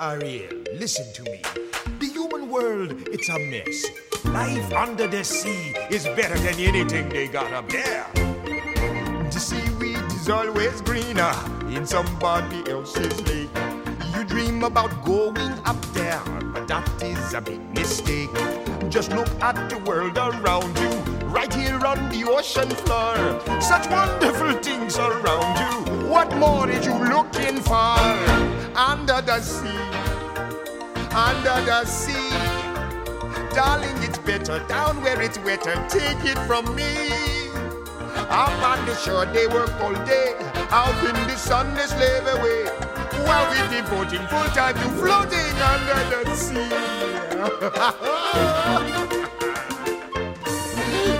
Ariel, listen to me. The human world, it's a mess. Life under the sea is better than anything they got up there. The seaweed is always greener in somebody else's lake. You dream about going up there, but that is a big mistake. Just look at the world around you, right here on the ocean floor. Such wonderful things around you. What more is you looking for? Under the sea, under the sea. Darling, it's better down where it's wetter. Take it from me. Up on the shore, they work all day. Out in the sun, they slave away. While we devoting full time to floating under the sea.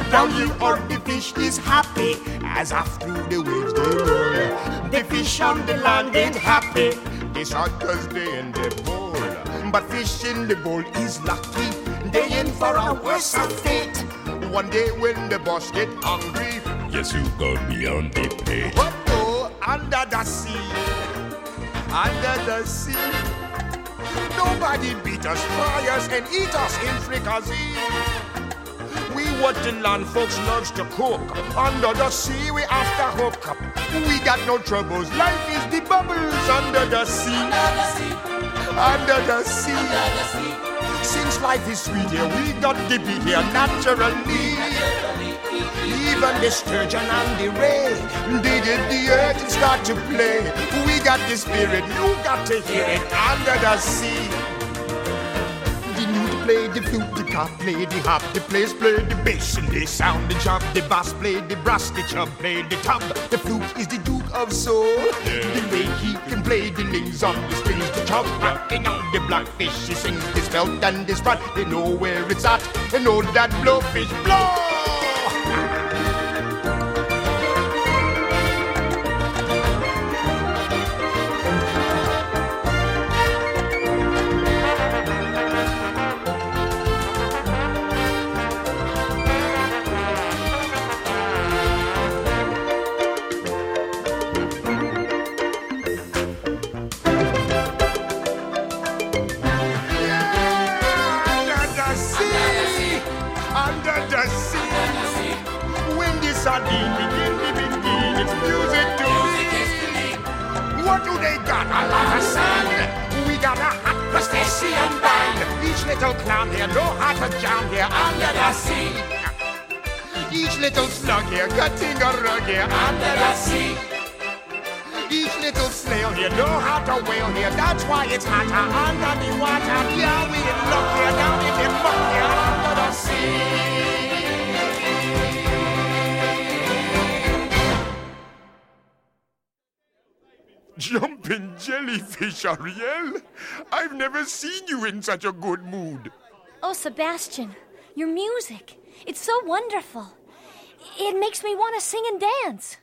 Down here on the fish is happy as off through the waves they roll. The fish on the land ain't happy. They shot cause they in the bowl. But fish in the bowl is lucky. They in for a worse fate. One day when the boss get hungry, Yes, you got me on the plate. what go under the sea? Under the sea. Nobody beat us, fry us, and eat us in fricassee. We what the land folks loves to cook. Under the sea, we after hook up. We got no troubles. Life is the bubbles under the sea. Under the sea. Since life is sweet here, we got to be here naturally. Even the sturgeon and the ray, they get the earth and start to play. We got the spirit, you got to hear it under the sea. The play the flute, the cop play the hop, the players play the bass and they sound the chop. The bass play the brass, the chub play the top. The flute is the of soul. The way he can play the lings on the strings, the chop rocking on the blackfish. He sings his belt and his sprat. They know where it's at. They know that blowfish blow. Under the sea. When the sardine begin to begin, it's music to me. What do they got? A lot of sand. We got a hot crustacean band. Each little clown here know how to jam here under the sea. Each little slug here cutting a rug here under the sea. Each little snail here know how to whale here. That's why it's hotter under the water. Yeah, we in luck here down in the muck here under the sea. Jumping jellyfish, Ariel. I've never seen you in such a good mood. Oh, Sebastian, your music. It's so wonderful. It makes me want to sing and dance.